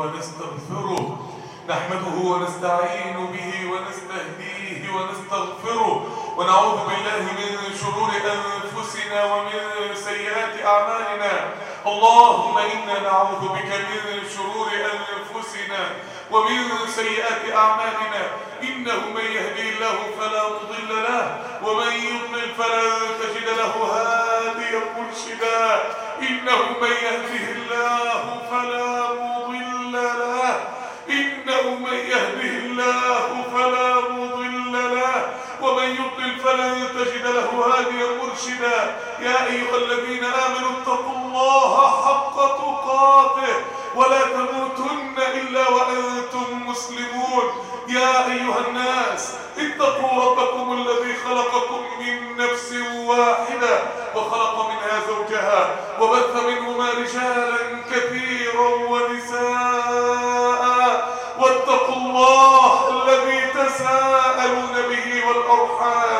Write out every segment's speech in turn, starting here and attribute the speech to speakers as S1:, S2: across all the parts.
S1: ونستغفره. نحمده ونستعين به ونستهديه ونستغفره. ونعوذ بالله من شرور أنفسنا أنفسنا ومن سيئات أعمالنا. اللهم إنا نعوذ بك من شرور أنفسنا ومن سيئات أعمالنا. إنه من يهدي الله فلا مضل له ومن يضلل فلا تجد له هاديا مرشدا. إنه من يهده الله فلا مضل له. إنه من يهده الله فلا فلن تجد له هاديا مرشدا يا أيها الذين آمنوا اتقوا الله حق تقاته ولا تموتن إلا وأنتم مسلمون يا أيها الناس اتقوا ربكم الذي خلقكم من نفس واحدة وخلق منها زوجها وبث منهما رجالا كثيرا ونساء واتقوا الله الذي تساءلون به والأرحام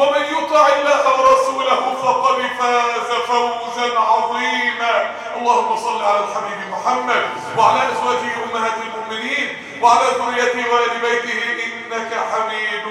S1: ومن يطع الله ورسوله فقد فاز فوزا عظيما. اللهم صل على الحبيب محمد وعلى أزواجه أمهات المؤمنين وعلى ذريته وآل بيته إنك حميد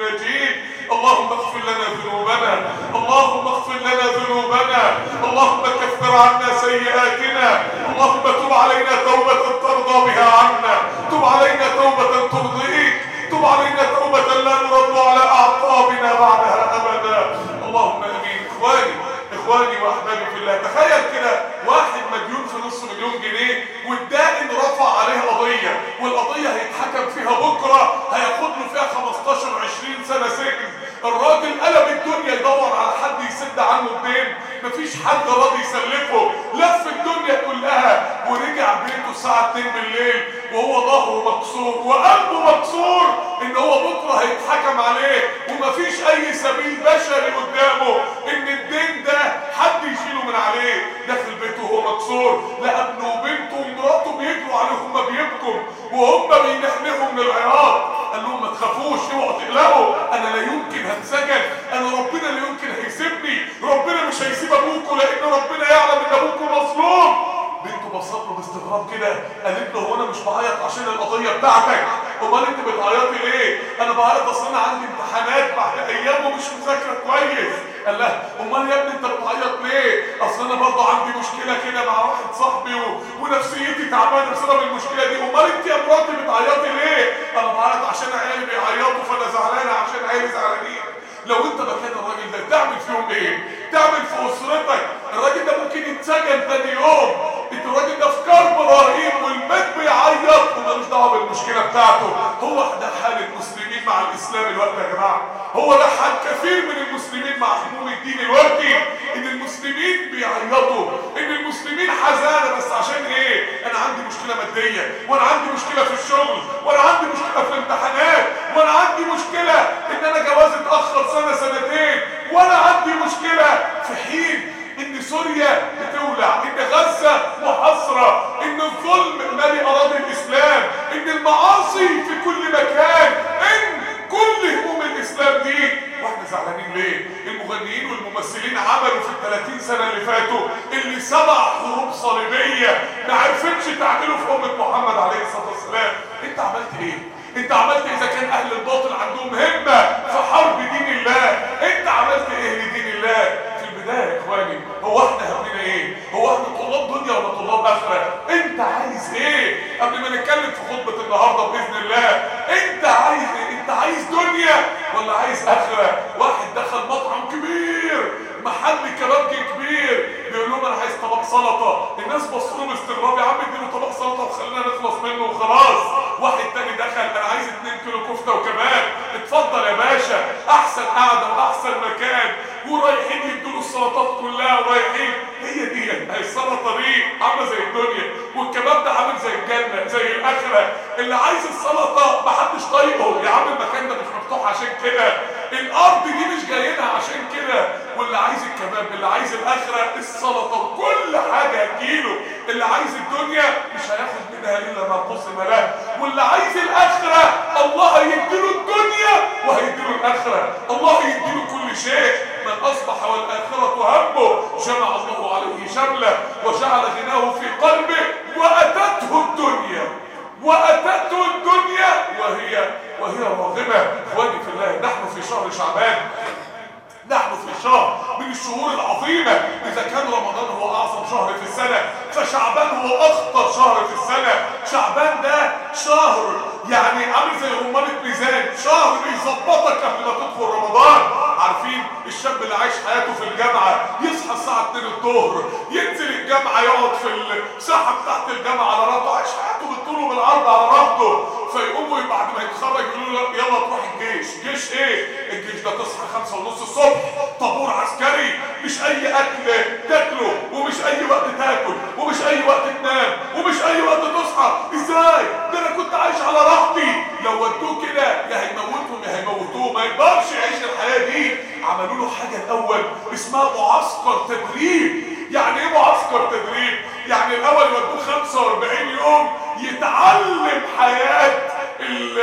S1: مجيد. اللهم اغفر لنا ذنوبنا. اللهم اغفر لنا ذنوبنا. اللهم كفر عنا سيئاتنا. اللهم تب علينا توبة ترضى بها عنا. تب علينا توبة ترضيك. تبارك توبة لا نرد على أعقابنا بعدها أبدا اللهم أمين إخواني إخواني وأحبابي في الله تخيل كده واحد مديون في نص مليون جنيه والدائن رفع عليه قضية والقضية هيتحكم فيها بكرة هياخد له فيها 15 20 سنة سجن. الراجل قلب الدنيا يدور على حد يسد عنه الدين. مفيش حد راضي يسلفه. لف الدنيا كلها ورجع بيته الساعة 2 بالليل وهو ظهره مكسور وقلبه مكسور إن هو بكرة هيتحكم عليه. ومفيش أي سبيل بشري قدامه إن الدين ده حد يشيله من عليه. داخل بيته وهو مكسور. لا ابنه وبنته ومراته بيجروا عليه وهم بيبكم وهم بينحنهم من العياط قال لهم ما تخافوش اوعوا تقلقوا أنا لا يمكن هتسجن أنا ربنا لا يمكن هيسيبني ربنا مش هيسيب ابوكم لأن ربنا يعلم إن ابوكم مظلوم. بنت بصبر باستغراب كده قالت له هو أنا مش بعيط عشان القضية بتاعتك؟ امال أنت بتعيطي ليه؟ أنا بعيط أصل أنا عندي امتحانات بعد أيام ومش مذاكرة كويس. قال لها أمال يا ابني أنت بتعيط ليه؟ أصل أنا برضه عندي مشكلة كده مع واحد صاحبي و... ونفسيتي تعبانة بسبب المشكلة دي. أمال أنت يا مراتي بتعيطي ليه؟ أنا بعيط عشان عيالي بيعيطوا فأنا زعلانة عشان عيالي زعلانين. لو أنت مكان الراجل ده تعمل فيهم إيه؟ تعمل في أسرتك. الراجل ده ممكن يتسجن تاني يوم. الراجل ده في كرب رهيب والمات بيعيط ومالوش دعوه بالمشكلة بتاعته. هو ده حال المسلمين مع الإسلام الوقت يا جماعة. هو ده حال كثير من المسلمين مع حموم الدين الوقت إن المسلمين بيعيطوا. إن المسلمين حزانة. بس عشان إيه؟ أنا عندي مشكلة مادية وأنا عندي مشكلة في الشغل وأنا عندي مشكلة في الامتحانات وأنا عندي مشكلة إن أنا جوازي اتأخر سنة سنتين وأنا عندي مشكلة في حين إن سوريا بتولع إن غزة محاصرة إن الظلم مالي أراضي الإسلام إن المعاصي في كل مكان إن كل هموم الإسلام دي وإحنا زعلانين ليه؟ المغنيين والممثلين عملوا في الثلاثين سنة اللي فاتوا اللي سبع حروب صليبية ما عرفتش تعملوا في أمة محمد عليه الصلاة والسلام. أنت عملت إيه؟ أنت عملت إذا كان أهل الباطل عندهم همة في حرب دين الله. أنت عملت إيه لدين الله؟ هو إحنا همنا إيه؟ هو إحنا طلاب دنيا ولا طلاب آخرة؟ أنت عايز إيه؟ قبل ما نتكلم في خطبة النهارده بإذن الله، أنت عايز إيه؟ أنت عايز دنيا ولا عايز آخرة؟ واحد دخل مطعم كبير محل كباب كبير بيقول لهم أنا عايز طبق سلطة الناس بصوا له باستغراب يا عم اديله طبق سلطة وخلينا نخلص منه وخلاص واحد تاني دخل أنا عايز 2 كيلو كفتة وكباب اتفضل يا باشا أحسن قعدة وأحسن مكان ورايحين يدوا السلطات كلها ورايحين هي دي هي السلطة دي عاملة زي الدنيا. والكباب ده عامل زي الجنة زي الآخرة. اللي عايز السلطة محدش طايقه يا عم المكان ده مش مفتوح عشان كده. الأرض دي مش جايينها عشان كده. واللي عايز الكباب اللي عايز الآخرة السلطة كل حاجة هتجيله. اللي عايز الدنيا مش هياخد منها إلا ما قسم له. واللي عايز الآخرة الله هيديله الدنيا وهيديله الآخرة. الله هيديله كل شيء. من أصبح والآخرة همه جمع الله عليه شمله وجعل غناه في قلبه وأتته الدنيا وأتته الدنيا وهي وهي راغمة. إخواني في الله نحن في شهر شعبان. نحن في شهر من الشهور العظيمة. إذا كان رمضان هو أعظم شهر في السنة فشعبان هو أخطر شهر في السنة. شعبان ده شهر يعني عامل زي رمانة ميزان شهر يظبطك قبل ما تدخل رمضان. عارفين الشاب اللي عايش حياته في الجامعة يصحى الساعة 2 الظهر ينزل الجامعة يقعد في الساحة بتاعت الجامعة على راسه عايش حياته بالطول وبالعرض على راسه. فيقوموا بعد ما يتخرج يقولوا له يلا تروح الجيش. جيش إيه؟ الجيش ده تصحى خمسة ونص الصبح طابور عسكري مش أي أكل تاكله ومش أي وقت تاكل ومش أي وقت تنام ومش أي وقت تصحى. إزاي؟ ده أنا كنت عايش على راحتي. لو ودوه كده يا هيموتهم يا هيموتوه ما يقدرش يعيش الحياة دي. عملوا له حاجة الأول اسمها معسكر تدريب. يعني إيه معسكر تدريب يعني الأول ودوه 45 يوم يتعلم حياه الـ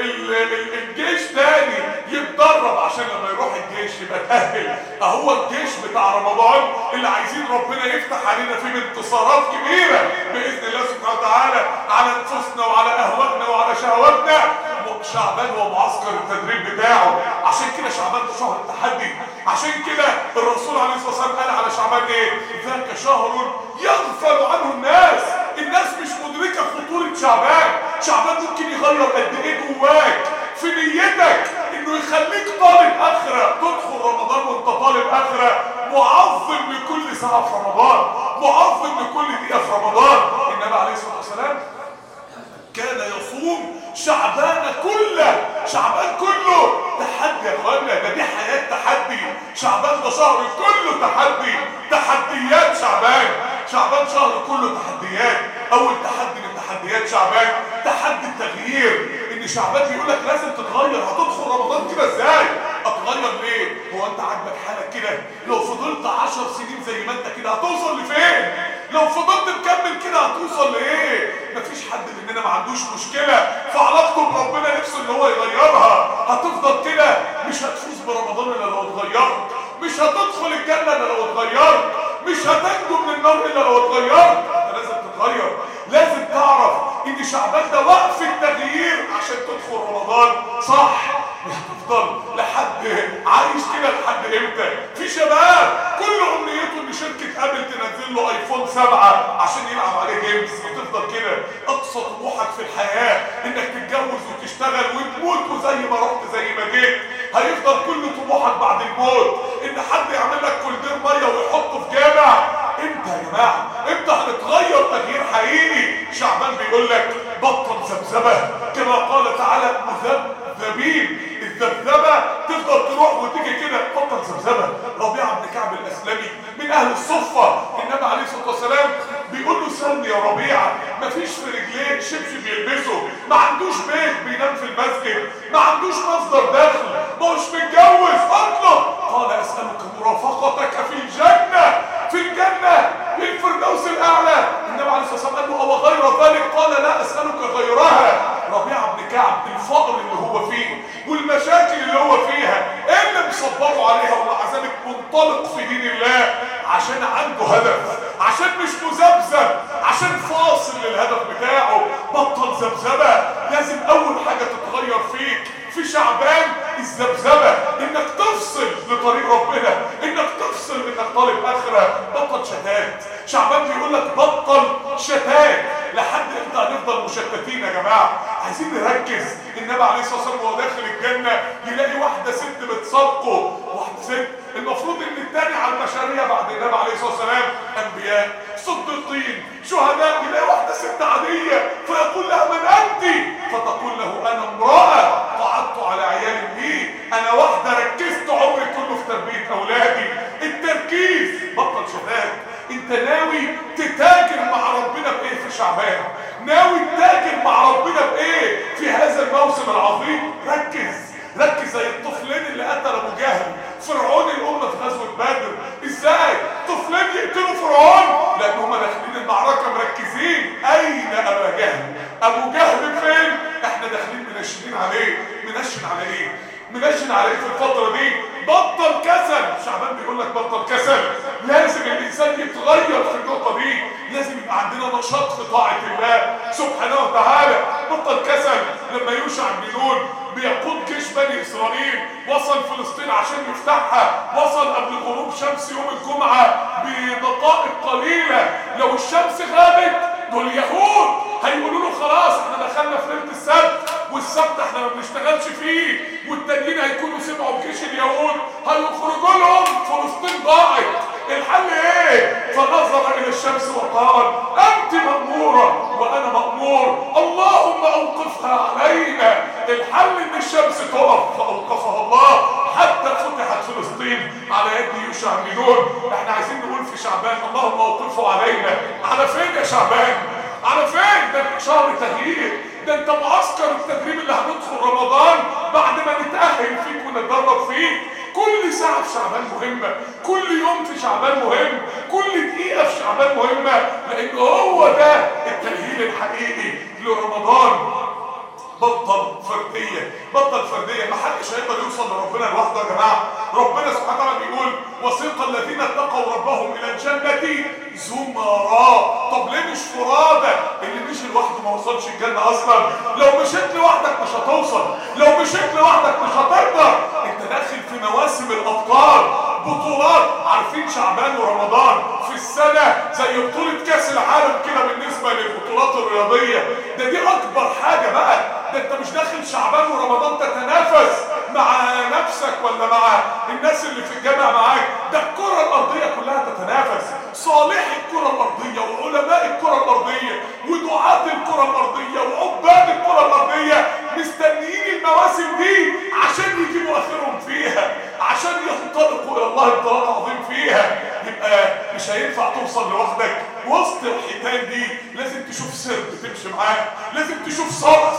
S1: الـ الـ الجيش تاني يتدرب عشان لما يروح الجيش يبقى تأهل. اهو الجيش بتاع رمضان اللي عايزين ربنا يفتح علينا فيه انتصارات كبيرة بإذن الله سبحانه وتعالى على نفوسنا وعلى أهوائنا وعلى شهواتنا. شعبان ومعسكر التدريب بتاعه. عشان كده شعبان ده شهر التحدي. عشان كده الرسول عليه الصلاة والسلام قال على شعبان إيه؟ ذاك شهر يغفل عنه الناس. الناس مش مدركة خطورة شعبان. شعبان ممكن يغير قد إيه جواك في نيتك إنه يخليك طالب آخرة. تدخل رمضان وأنت طالب آخرة. معظم لكل ساعة في رمضان. معظم لكل دقيقة في رمضان. النبي عليه الصلاة والسلام كان يصوم شعبان كله شعبان كله تحدي يا اخوانا ده دي حياة تحدي. شعبان ده شهر كله تحدي. تحديات شعبان. شعبان شهر كله تحديات. أول تحدي من تحديات شعبان تحدي التغيير. إن شعبان بيقول لك لازم تتغير. هتدخل رمضان كده إزاي؟ أتغير ليه؟ هو أنت عاجبك حالك كده. لو فضلت 10 سنين زي ما أنت كده هتوصل لفين؟ لو فضلت مكمل كده هتوصل لإيه؟ مفيش حد مننا ما عندوش مشكلة. في علاقته بربنا نفسه إن هو يغيرها. هتفضل كده. مش هتفوز برمضان إلا لو اتغيرت. مش هتدخل الجنة إلا لو اتغيرت. مش هتنجو من النار إلا لو اتغيرت. لازم تتغير. لازم تعرف إن شعبان ده وقف التغيير عشان تدخل رمضان. صح؟ هتفضل لحد عايش كده لحد إمتى؟ في شباب كل امنيته ان شركه أبل تنزل له آيفون 7 عشان يلعب عليه games وتفضل كده. أقصى طموحك في الحياة إنك تتجوز وتشتغل وتموت وزي ما رحت زي ما جيت. هيفضل كل طموحك بعد الموت. إن حد يعمل لك كولدير مية ويحطه في جامع. إمتى يا جماعة؟ إمتى هنتغير تغيير حقيقي؟ شعبان بيقول لك بطل ذبذبة. كما قال تعالى مذبذبين. ذبذبه تفضل تروح وتيجي كده تفضل ذبذبه ربيعه بن كعب الأسلمي من أهل الصفة. النبي عليه الصلاة والسلام بيقول له سلم يا ربيعه ما فيش في رجليه شبشب بيلبسه ما عندوش بيت بينام في المسجد. ما عندوش مصدر دخل. ما هوش متجوز أطلق. قال أسألك مرافقتك في الجنة. في الجنة. في الفردوس الأعلى. النبي عليه الصلاة والسلام قال له أو غير ذلك؟ قال لا أسألك غيرها. ربيعه بن كعب بالفقر اللي هو فيه والمشاكل اللي هو فيها إيه اللي مصبره عليها ومع ذلك منطلق في دين الله عشان عنده هدف عشان مش مذبذب عشان فاصل للهدف بتاعه بطل ذبذبة لازم أول حاجة تتغير فيك في شعبان الذبذبة إنك تفصل لطريق ربنا إنك تفصل إنك طالب آخرة بطل شتات شعبان بيقول لك بطل شتات لحد إمتى هنفضل مشتتين يا جماعة؟ عايزين نركز. النبي عليه الصلاة والسلام وهو داخل الجنة يلاقي واحدة ست بتصفقه واحدة ست. المفروض إن الثاني على البشرية بعد النبي عليه الصلاة والسلام. أنبياء. صديقين شهداء. يلاقي واحدة ست عادية. فيقول لها من أنت؟ فتقول له أنا امرأة. قعدت على عيال امي أنا واحدة ركزت عمري كله في تربية أولادي. التركيز. بطل شهادة. انت ناوي تتاجر مع ربنا بايه في شعبان؟ ناوي تتاجر مع ربنا بايه في هذا الموسم العظيم؟ ركز. ركز زي الطفلين اللي قتل أبو جهل. فرعون الأمة في غزوة بدر. إزاي؟ طفلين يقتلوا فرعون؟ لأن هما داخلين المعركة مركزين. أين أبا جهل؟ أبو جهل فين؟ إحنا داخلين منشنين عليه. منشن على إيه منشن على إيه في الفترة دي. بطل كسل. شعبان بيقول لك بطل كسل. لازم الإنسان يتغير في النقطة دي. لازم يبقى عندنا نشاط في طاعة الله. سبحانه وتعالى بطل كسل لما يوشع بنون بيقود جيش بني إسرائيل. وصل فلسطين عشان يفتحها. وصل قبل غروب شمس يوم الجمعة بدقائق قليلة. لو الشمس غابت دول يهود هيقولوا له خلاص إحنا دخلنا في ليلة السبت والسبت إحنا ما بنشتغلش فيه. والتانيين هيكونوا سمعوا بجيش اليهود هيخرجوا لهم فلسطين ضاعت. الحل إيه فنظر إلى الشمس وقال أنت مأمورة وأنا مأمور. اللهم أوقفها علينا. الحل ان الشمس تقف. فأوقفها الله. حتى فتحت فلسطين على يد يوشع مينون إحنا عايزين نقول في شعبان اللهم أوقفه علينا. على فين يا شعبان؟ على فين؟ ده شهر تغيير ده انت معسكر التدريب اللي هندخل رمضان بعد ما نتأهل فيك ونتدرب فيك. كل ساعة في شعبان مهمة. كل يوم في شعبان مهم. كل دقيقة في شعبان مهمة. لأن هو ده التأهيل الحقيقي لرمضان. بطل فردية. بطل فردية. ما حدش هيقدر يوصل لربنا لوحده يا جماعة. ربنا سبحانه وتعالى بيقول وسيق الذين اتقوا ربهم إلى الجنة زمراء طب ليه مش فرادة؟ اللي مشي لوحده ما وصلش الجنة أصلا. لو مشيت لوحدك مش هتوصل. لو مشيت لوحدك مش هتقدر داخل في مواسم الأبطال. بطولات عارفين شعبان ورمضان في السنة زي بطولة كأس العالم كده بالنسبة للبطولات الرياضية. ده دي أكبر حاجة بقى. ده أنت مش داخل شعبان ورمضان تتنافس. مع نفسك ولا مع الناس اللي في الجامعة معاك؟ ده الكرة الأرضية كلها تتنافس. صالحي الكرة الأرضية وعلماء الكرة الأرضية ودعاة الكرة الأرضية وعباد الكرة الأرضية مستنيين المواسم دي عشان يجيبوا آخرهم فيها عشان ينطلقوا إلى الله انطلاق عظيم فيها. يبقى مش هينفع توصل لوحدك. وسط الحيتان دي لازم تشوف سرب تمشي معاه لازم تشوف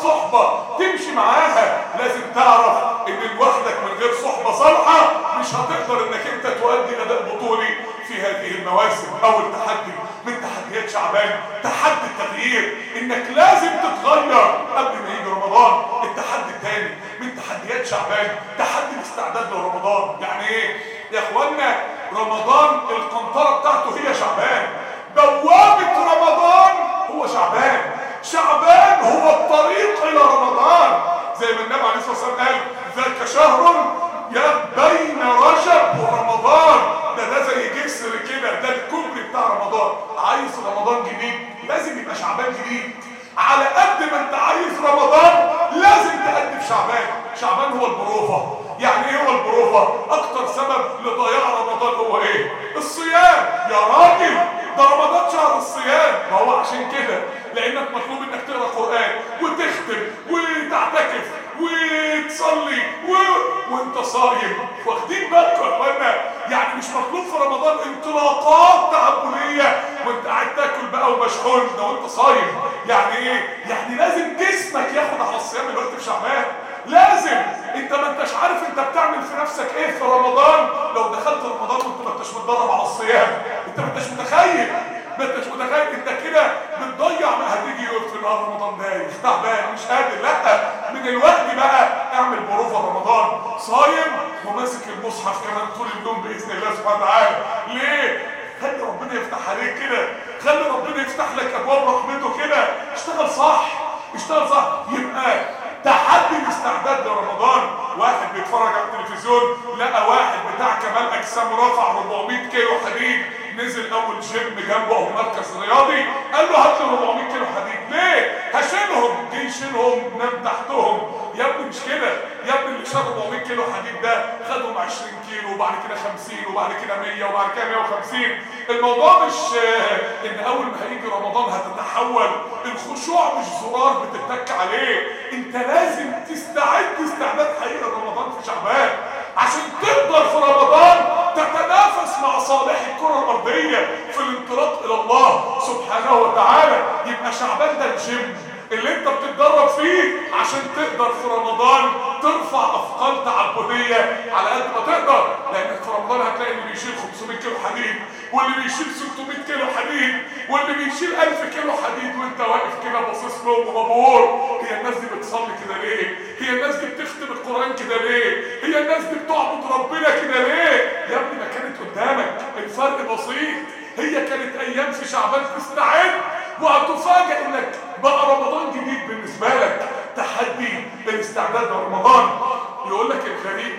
S1: صحبة تمشي معاها. لازم تعرف إن لوحدك من غير صحبة صالحة مش هتقدر إنك أنت تؤدي أداء بطولي في هذه المواسم أو التحدي من تحديات شعبان. تحدي التغيير. إنك لازم تتغير قبل ما يجي رمضان. التحدي التاني من تحديات شعبان. تحدي الاستعداد لرمضان. يعني إيه؟ يا اخوانا رمضان القنطرة بتاعته هي شعبان. بوابة رمضان هو شعبان. شعبان هو الطريق إلى رمضان. زي ما النبي عليه الصلاة والسلام قال ذاك شهر شعبان. لازم. انت ما انتش عارف انت بتعمل في نفسك إيه في رمضان. لو دخلت رمضان وانت ما انتش متدرب على الصيام. انت ما انتش متخيل. ما انتش متخيل. انت كده بتضيع ما هتيجي في نهار رمضان دايخ تعبان. مش قادر. لا. من الوقت بقى اعمل بروفة رمضان. صايم وماسك المصحف كمان طول اليوم بإذن الله سبحانه وتعالى. ليه؟ خلي ربنا يفتح عليك كده. خلي ربنا يفتح لك أبواب رحمته كده. اشتغل صح. اشتغل صح. يبقى تحدي الاستعداد لرمضان. واحد بيتفرج على التلفزيون لقى واحد بتاع كمال أجسام رفع 400 كيلو حديد. نزل أول جيم جنبه مركز رياضي. قال له هات لي 400 كيلو حديد. ليه؟ هشيلهم جه يشيلهم نام تحتهم. يا ابني مش كده؟ يا ابني اللي شال 400 كيلو حديد ده خدهم 20 كيلو وبعد كده 50 وبعد كده 100 وبعد كده 150 الموضوع مش آه، إن أول ما هيجي رمضان هتتحول. الخشوع مش زرار بتتك عليه. أنت لازم تستعد استعداد حقيقي لرمضان في شعبان. عشان تقدر في رمضان تتنافس مع صالح الكرة الأرضية في الانطلاق إلى الله سبحانه وتعالى. يبقى شعبان ده الجيم. اللي انت بتتدرب فيه عشان تقدر في رمضان ترفع افقال تعبدية على قد ما تقدر لانك في رمضان هتلاقي اللي بيشيل 500 كيلو حديد واللي بيشيل 600 كيلو حديد واللي بيشيل 1000 كيلو حديد وانت واقف كده باصص لهم ومبهور هي الناس دي بتصلي كده ليه؟ هي الناس دي بتختم القرآن كده ليه؟ هي الناس دي بتعبد ربنا كده ليه؟ يا ابني ما كانت قدامك الفرق بسيط هي كانت أيام في شعبان تستعد وهتفاجئ انك بقى رمضان جديد بالنسبة لك. تحدي الاستعداد لرمضان. يقول لك الغريب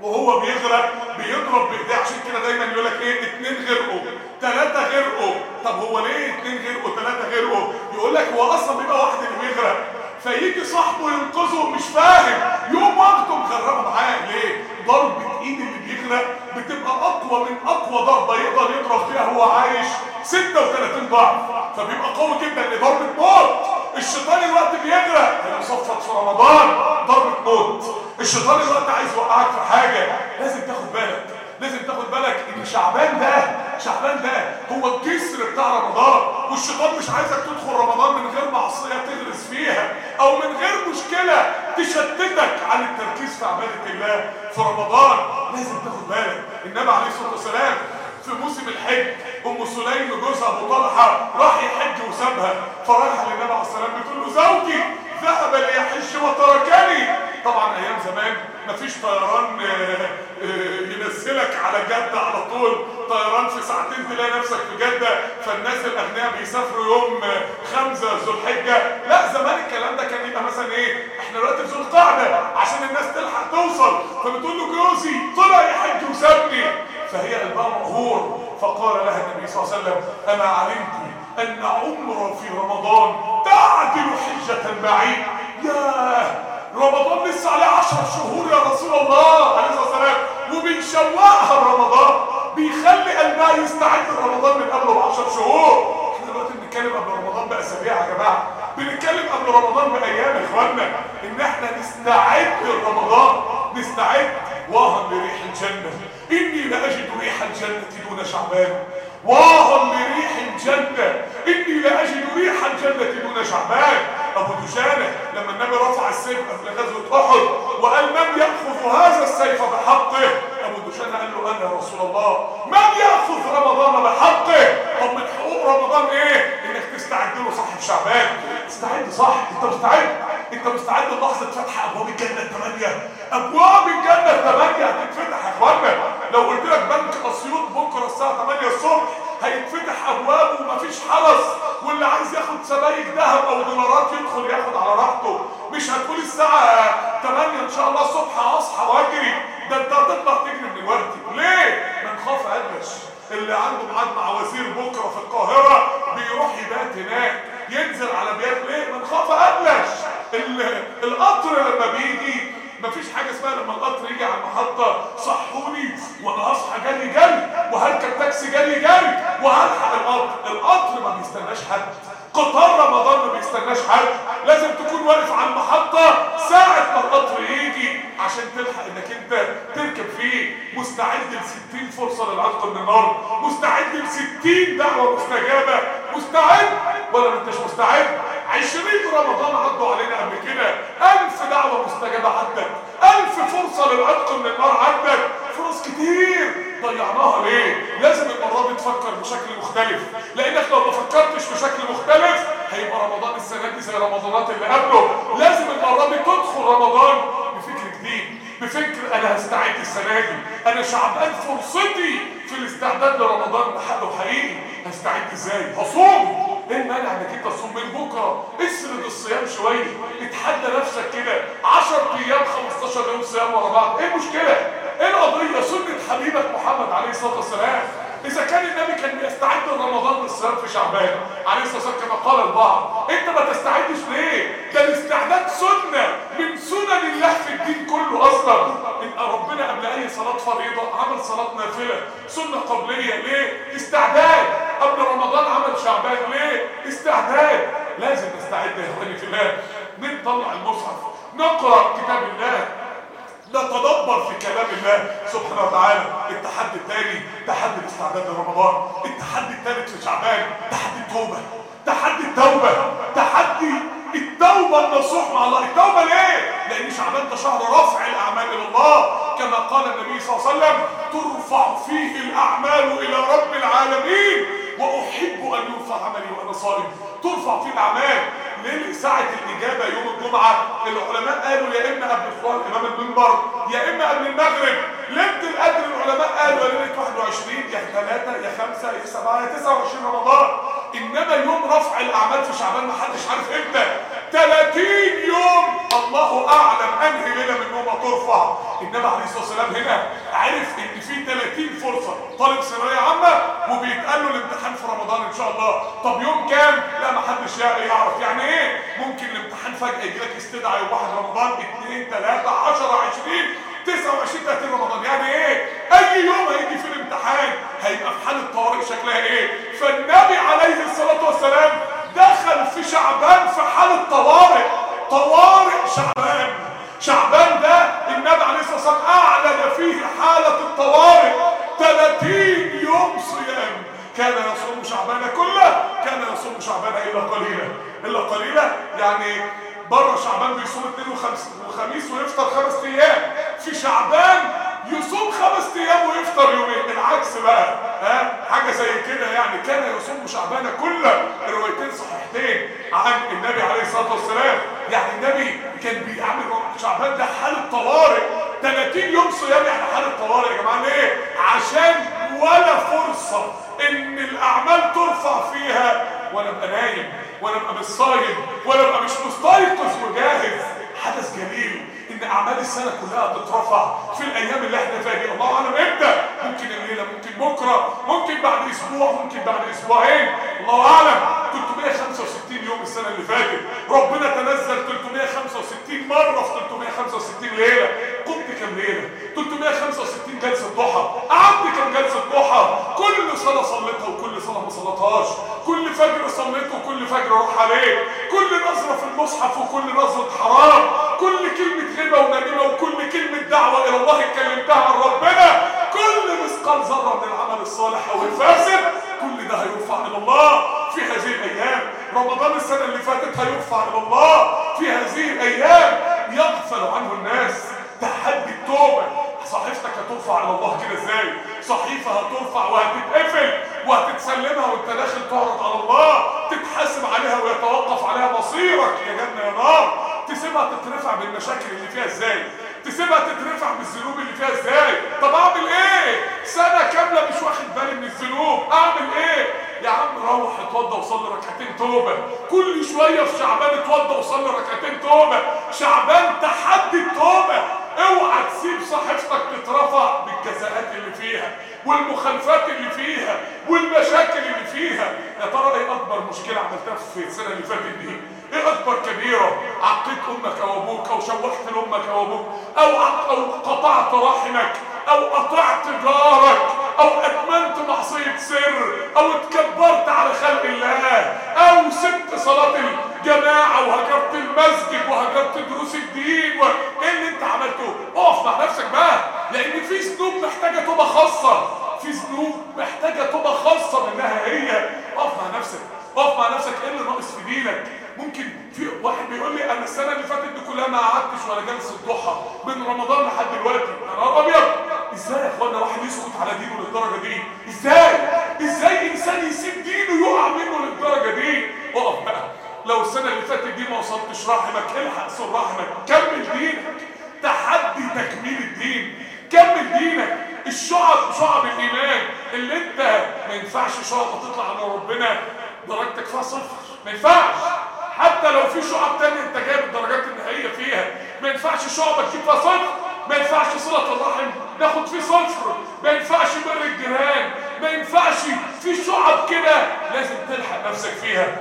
S1: وهو بيغرق بيضرب بايديه عشان كده دايما يقول لك إيه؟ اتنين غرقوا تلاتة غرقوا. طب هو ليه اتنين غرقوا تلاتة غرقوا؟ يقول لك هو أصلا بيبقى واحد اللي بيغرق. فيجي صاحبه ينقذه مش فاهم. يقوم واخده مخربه معاه ليه؟ ضربة ايد اللي بيغرق بتبقى أقوى من أقوى ضربة يقدر يضرب فيها هو عايش. 36 ضعف فبيبقى قوي جدا لضربة موت. الشيطان الوقت بيغرق هيصفط في رمضان. ضربة موت. الشيطان الوقت عايز يوقعك في حاجة. لازم تاخد بالك. لازم تاخد بالك إن شعبان ده شعبان ده هو الجسر بتاع رمضان. والشيطان مش عايزك تدخل رمضان من غير معصية تغرس فيها أو من غير مشكلة تشتتك عن التركيز في عبادة الله. في رمضان لازم تاخد بالك. النبي عليه الصلاة والسلام في موسم الحج أم سليم جوزها أبو طلحة راح يحج وسابها. فراح للنبي عليه الصلاة والسلام بتقول له زوجي ذهب ليحج وتركني. طبعا أيام زمان مفيش طيران آه، آه، ينزلك على جدة على طول. طيران في ساعتين تلاقي نفسك في جدة. فالناس الأغنياء بيسافروا يوم آه، خمسة ذو الحجة. لا زمان الكلام ده كان يبقى مثلا إيه؟ إحنا دلوقتي في ذو القعدة عشان الناس تلحق توصل. فبتقول له جوزي طلع يا حج وسابني. فهي قلبها مقهور فقال لها النبي صلى الله عليه وسلم أنا علمت أن عمره في رمضان تعدل حجة معي. ياه! رمضان لسه عليه 10 شهور يا رسول الله. عليه الصلاة والسلام. وبنشوقها لرمضان بيخلي قلبها يستعد لرمضان من قبله ب 10 شهور. إحنا دلوقتي بنتكلم قبل رمضان باسابيع يا جماعة. بنتكلم قبل رمضان بأيام يا اخوانا إن إحنا نستعد لرمضان نستعد. واهم لريح الجنة. إني لا أجد ريح الجنة دون شعبان. واعا لريح الجنة. إني لأجد ريح الجنة دون شعبان. أبو دجانة لما النبي رفع السيف قبل غزوة أحد وقال من يأخذ هذا السيف بحقه؟ أبو دجانة قال له أنا يا رسول الله. من يأخذ رمضان بحقه؟ طب من حقوق رمضان إيه؟ إنك تستعد له صاحب شعبان. استعد صح؟ أنت مستعد؟ انت مستعد للحظه فتح أبواب الجنة الثمانيه أبواب الجنة الثمانيه هتتفتح يا اخوانا لو قلت لك بنك أسيوط بكرة الساعة 8 الصبح هيتفتح ابوابه ومفيش حرس. واللي عايز ياخد سبايك ذهب أو دولارات يدخل ياخد على راحته. مش هتقول الساعة 8 إن شاء الله الصبح أصحى وأجري. ده أنت هتطلع تجري من ورتي ليه؟ ما نخاف قدش اللي عنده ميعاد مع وزير بكرة في القاهرة بيروح يبات هناك. ينزل على بيات ليه؟ ما نخاف قدش القطر لما بيجي مفيش حاجة اسمها لما القطر يجي على المحطة صحوني وأنا هصحى جالي جالي وهركب تاكسي جالي جالي وهلحق القطر، القطر ما بيستناش حد. قطار رمضان ما بيستناش حد. لازم تكون واقف على المحطة ساعة ما القطر يجي عشان تلحق إنك أنت تركب فيه. مستعد ل 60 فرصة للعتق من النار. مستعد ل 60 دعوة مستجابة. مستعد ولا ما أنتش مستعد؟ 20 رمضان عدوا علينا قبل كده. ألف دعوة مستجابة عدت. ألف فرصة للعتق من النار عدت. فرص كتير. ضيعناها ليه؟ لازم المرة دي تفكر بشكل مختلف. لأنك لو ما فكرتش بشكل مختلف هيبقى رمضان السنة دي زي رمضانات اللي قبله. لازم المرة دي تدخل رمضان بفكر جديد بفكر أنا هستعد السنة دي. أنا شعبان فرصتي في الاستعداد لرمضان حقه حقيقي. هستعد إزاي؟ هصوم. إيه المانع انك انت تصوم من بكرة. اسرد الصيام شوية. اتحدى نفسك كده. 10 أيام 15 يوم صيام ورا بعض. إيه المشكلة؟ إيه القضية؟ سنة حبيبك محمد عليه الصلاة والسلام. إذا كان النبي كان بيستعد لرمضان للصيام في شعبان عليه الصلاة والسلام كما قال البعض. أنت ما تستعدش ليه؟ ده الاستعداد سنة. من سنن الله في الدين كله أصلا. يبقى ربنا قبل أي صلاة فريضة عمل صلاة نافلة. سنة قبلية. ليه؟ استعداد. قبل رمضان عمل شعبان. ليه؟ استعداد. لازم نستعد يا إخواني في الله. نطلع المصحف. نقرأ كتاب الله. نتدبر في كلام الله. سبحانه وتعالى. التحدي الثاني. تحدي الاستعداد لرمضان. التحدي الثالث في شعبان تحدي التوبة. تحدي التوبة. تحدي التوبة النصوح مع الله. التوبة ليه؟ لأن شعبان ده شهر رفع الأعمال إلى الله. كما قال النبي صلى الله عليه وسلم ترفع فيه الأعمال إلى رب العالمين. وأحب أن يرفع عملي وأنا صائم ترفع في الاعمال من ساعة الإجابة يوم الجمعة. العلماء قالوا يا إما قبل طلوع إمام المنبر يا إما قبل المغرب. ليلة القدر العلماء قالوا يا ليلة 21 يا 3 يا 5 يا 7 يا 29 رمضان. إنما يوم رفع الأعمال في شعبان ما حدش عارف إمتى. 30 يوم. الله أعلم أنهي ليلة من يوم ترفع. إنما عليه الصلاة والسلام هنا. عارف إن في 30 فرصة طالب ثانوية عامة وبيتقال له الامتحان في رمضان إن شاء الله. طب يوم كام؟ لا ما حدش إيه يعرف. يعني إيه؟ ممكن الامتحان فجأة يجي لك استدعاء يوم 1 رمضان 2 3 10 20 29 30 رمضان. يعني إيه؟ أي يوم هيجي في الامتحان هيبقى في حالة طوارئ شكلها إيه؟ فالنبي عليه الصلاة والسلام دخل في شعبان في حالة طوارئ. طوارئ شعبان. شعبان ده النبي عليه الصلاة والسلام أعلن فيه حالة الطوارئ 30 يوم صيام. كان يصوم شعبان كله كان يصوم شعبان إلا قليلا. إلا قليلا يعني بره شعبان بيصوم اثنين وخميس ويفطر خمس أيام. في شعبان يصوم خمس أيام ويفطر يومين. العكس بقى ها؟ حاجة زي كده يعني. كان يصوم شعبان كله. الروايتين صحيحتين عن النبي عليه الصلاة والسلام. يعني النبي كان بيعمل شعبان ده حالة طوارئ 30 يوم صيام يعني حالة طوارئ يا جماعة؟ ليه؟ عشان ولا فرصة إن الأعمال ترفع فيها. ولا أبقى نايم ولا أبقى مش صايم ولا أبقى مش مستيقظ وجاهز. حدث جميل إن أعمال السنة كلها تترفع في الأيام اللي إحنا فيها دي. الله أعلم إمتى؟ ممكن الليلة ممكن بكرة ممكن بعد أسبوع ممكن بعد أسبوعين. الله أعلم 365 يوم السنة اللي فاتت. ربنا تنزل 365 مرة في 365 ليلة قمت كم ليلة؟ 365 جلسة ضحى. قعدت كم جلسة ضحى. كل صلاة صليتها وكل صلاة ما صليتهاش. كل فجر صليته وكل فجر أروح عليه. كل نظرة في المصحف وكل نظرة حرام. كل كلمة هبة ونميمة وكل كلمة دعوة إلى الله اتكلمتها عن ربنا. كل مثقال ذرة من العمل الصالح أو الفاسد كل ده هيرفع إلى الله في هذه الأيام. رمضان السنة اللي فاتت هيرفع إلى الله. في هذه الأيام يغفل عنه الناس. تحدي التوبة. صحيفتك هترفع على الله كده إزاي؟ صحيفة هترفع وهتتقفل وهتتسلمها وأنت داخل تعرض على الله. تتحاسب عليها ويتوقف عليها مصيرك يا جنة يا نار. تسيبها تترفع بالمشاكل اللي فيها إزاي؟ تسيبها تترفع بالذنوب اللي فيها إزاي؟ طب أعمل إيه؟ سنة كاملة مش واخد بالي من الذنوب. أعمل إيه؟ يا عم روح اتوضى وصلي ركعتين توبة. كل شوية في شعبان اتوضى وصلي ركعتين توبة. شعبان تحدي التوبة. اوعى تسيب صحيفتك تترفع بالجزاءات اللي فيها والمخالفات اللي فيها والمشاكل اللي فيها. يا ترى إيه اكبر مشكلة عملتها في السنة اللي فاتت دي؟ إيه اكبر كبيرة؟ عقيت أمك أو أبوك أو شوحت لأمك أو أبوك أو أو قطعت رحمك أو قطعت جارك أو اتمنت معصية سر أو اتكبرت على خلق الله أو سبت صلاة الجماعة وهجرت المسجد وهجرت دروس الدين و... إيه اللي أنت عملته؟ اقف مع نفسك بقى لأن في ذنوب محتاجة توبة خاصة في ذنوب محتاجة توبة خاصة منها هي. اقف مع نفسك اقف مع نفسك إيه اللي ناقص في دينك؟ ممكن في واحد بيقول لي أنا السنة اللي فاتت دي كلها ما قعدتش ولا جلسة الضحى من رمضان لحد دلوقتي أنا أبيض! إزاي يا اخوانا واحد يسكت على دينه للدرجة دي؟ إزاي؟ إزاي انسان يسيب دينه يقع منه للدرجة دي؟ اقف بقى. لو السنة اللي فاتت دي ما وصلتش رحمك الحق صور رحمك. كمل دينك. تحدي تكميل الدين. كمل دينك. الشعب شعب الإيمان اللي انت ما ينفعش شعب تطلع من ربنا. درجتك فيها صفر. ما ينفعش. حتى لو في شعب تاني انت جايب الدرجات النهائية فيها. ما ينفعش شعبك يبقى صفر. ما ينفعش صلة الرحم. ناخد فيه صنفر ما ينفعش بر الجيران. ما ينفعش في شعب كده. لازم تلحق نفسك فيها.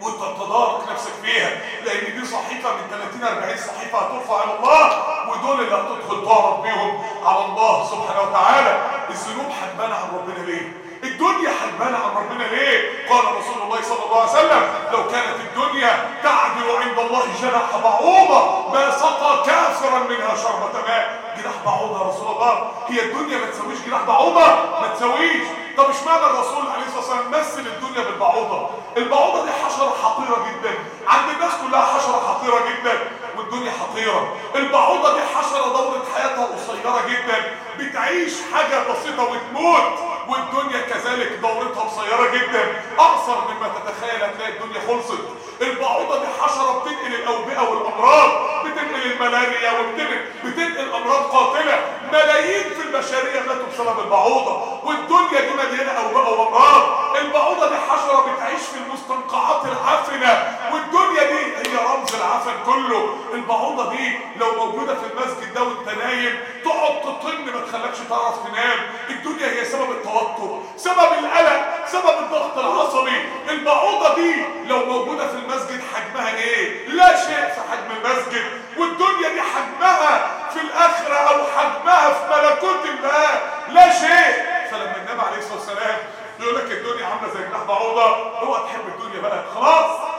S1: وانت تدارك نفسك فيها. لأن دي صحيفة من 30 40 صحيفة هترفع على الله ودول اللي هتدخل تعرض بيهم على الله سبحانه وتعالى. الذنوب هتمنع عن ربنا ليه؟ الدنيا حبالة عن ربنا ليه قال رسول الله صلى الله عليه وسلم لو كانت الدنيا تعدل عند الله جناح بعوضة ما سقى كافرا منها شربة ماء. جناح بعوضة يا رسول الله. هي الدنيا ما تسويش جناح بعوضة؟ ما تسويش طب اشمعنى الرسول عليه الصلاة والسلام مثل الدنيا بالبعوضة؟ البعوضة دي حشرة حقيرة جدا. عند الناس كلها حشرة حقيرة جدا. والدنيا حقيرة. البعوضة دي حشرة دورة حياتها قصيرة جدا. بتعيش حاجة بسيطة وتموت. والدنيا كذلك دورتها قصيرة جدا. أقصر مما تتخيل هتلاقي الدنيا خلصت. البعوضة دي حشرة بتنقل الاوبئة والأمراض. بتنقل الملاريا وبتنقل بتنقل أمراض قاتلة. ملايين في البشرية ماتوا بسبب البعوضة والدنيا دي مليانة أوبئة وأمراض. البعوضة دي حشرة بتعيش في المستنقعات العفنة. والدنيا دي هي رمز العفن كله. البعوضه دي لو موجودة في المسجد ده وانت نايم تقعد تطن ما تخلكش تعرف تنام. الدنيا هي سبب التوتر سبب القلق سبب الضغط العصبي. البعوضه دي لو موجودة في المسجد حجمها إيه؟ لا شيء في حجم المسجد. والدنيا دي حجمها في الآخرة أو حجمها في ملكوت الله. لا شيء. فلما النبي عليه الصلاة والسلام يقول لك الدنيا عاملة زي جناح بعوضه اوعى تحب الدنيا بقى خلاص.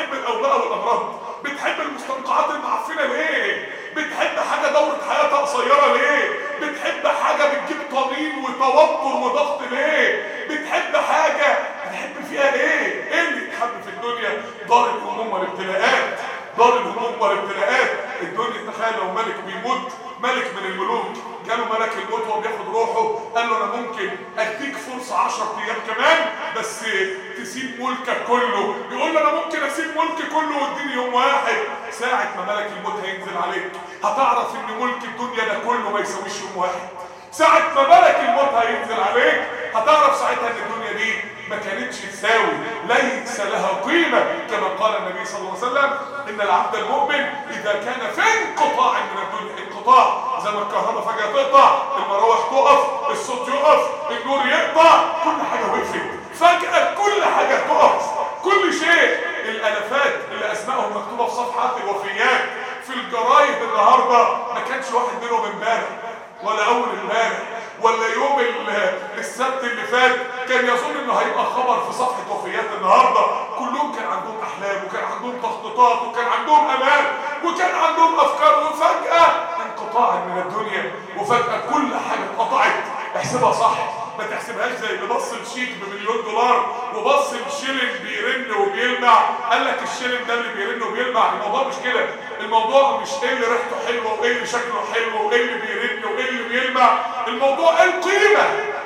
S1: بتحب الاوراق والأمراض؟ بتحب المستنقعات المعفنة ليه؟ بتحب حاجة دورة حياتها قصيرة ليه؟ بتحب حاجة بتجيب طمين وتوتر وضغط ليه؟ بتحب حاجة بتحب فيها ليه؟ إيه اللي تحب في الدنيا؟ دار الهموم والابتلاءات. دار الهموم والابتلاءات. الدنيا تخيل لو ملك بيموت ملك من الملوك. جاله ملك الموت وهو بياخد روحه. قال له أنا ممكن أديك فرصة 10 أيام كمان بس تسيب ملكك كله. يقول له أنا ممكن أسيب ملكي كله وأديني يوم واحد. ساعة ما ملك الموت هينزل عليك. هتعرف إن ملك الدنيا ده كله ما يساويش يوم واحد. ساعة ما ملك الموت هينزل عليك هتعرف ساعتها إن الدنيا دي ما كانتش تساوي. ليس لها قيمة كما قال النبي صلى الله عليه وسلم إن العبد المؤمن إذا كان في انقطاع من الدنيا انقطاع زي ما الكهرباء فجأة تقطع المراوح تقف الصوت يقف النور يقطع كل حاجة وقفت. فجأة كل حاجة تقف كل شيء الألفات اللي أسمائهم مكتوبة في صفحات الوفيات في الجرايد النهاردة ما كانش واحد منهم امبارح ولا أول امبارح. ولا يوم السبت اللي فات كان يظن إنه هيبقى خبر في صفحة وفيات النهارده. كلهم كان عندهم أحلام وكان عندهم تخطيطات وكان عندهم أماني وكان عندهم أفكار وفجأة انقطاع من الدنيا وفجأة كل حاجة اتقطعت. احسبها صح. ما تحسبهاش زي اللي بص الشيك بمليون دولار وبص الشيلنج بيرن وبيلمع. قال لك الشيلنج ده اللي بيرن وبيلمع. الموضوع مش كده. الموضوع مش إيه اللي ريحته حلوة وإيه اللي شكله حلو وإيه اللي بيرن وإيه اللي بيلمع. الموضوع إيه القيمة.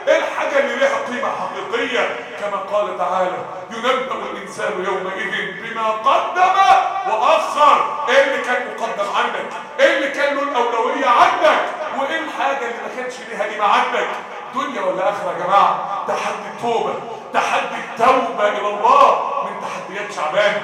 S1: إيه الحاجة اللي ليها قيمة حقيقية؟ كما قال تعالى ينبأ الإنسان يومئذ بما قدم واخر إيه اللي كان مقدم عندك؟ إيه اللي كان له الأولوية عندك؟ وايه الحاجة اللي ما كانش ليها دي عندك. دنيا ولا آخرة يا جماعة؟ تحدي التوبة. تحدي التوبة إلى الله من تحديات شعبان.